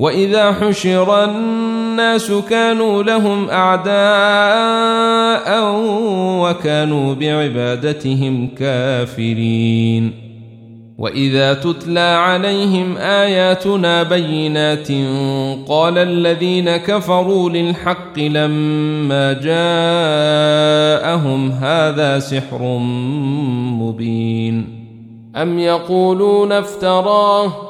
وإذا حشر الناس كانوا لهم أعداء وكانوا بعبادتهم كافرين. وإذا تتلى عليهم آياتنا بينات قال الذين كفروا للحق لما جاءهم هذا سحر مبين. أم يقولون افتراه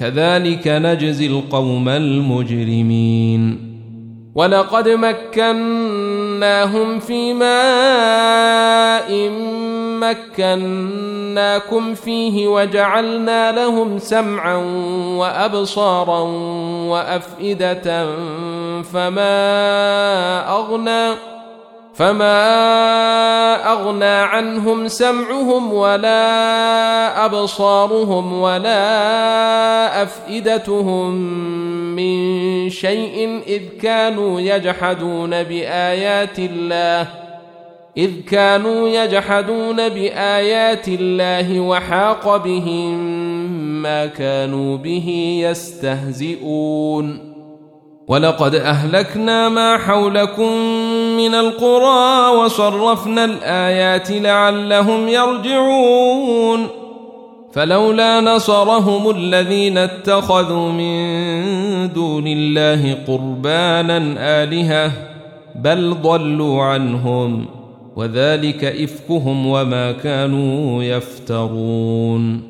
كذلك نجزي القوم المجرمين. ولقد مكناهم في ماء مكناكم فيه وجعلنا لهم سمعا وأبصارا وأفئدة فما أغنى فما اغنى عنهم سمعهم ولا ابصارهم ولا افئدتهم من شيء اذ كانوا يجحدون بايات الله اذ كانوا يجحدون بايات الله وحاق بهم ما كانوا به يستهزئون ولقد اهلكنا ما حولكم من القرى وصرفنا الآيات لعلهم يرجعون. فلولا نصرهم الذين اتخذوا من دون الله قربانا آلهة بل ضلوا عنهم وذلك إفكهم وما كانوا يفترون.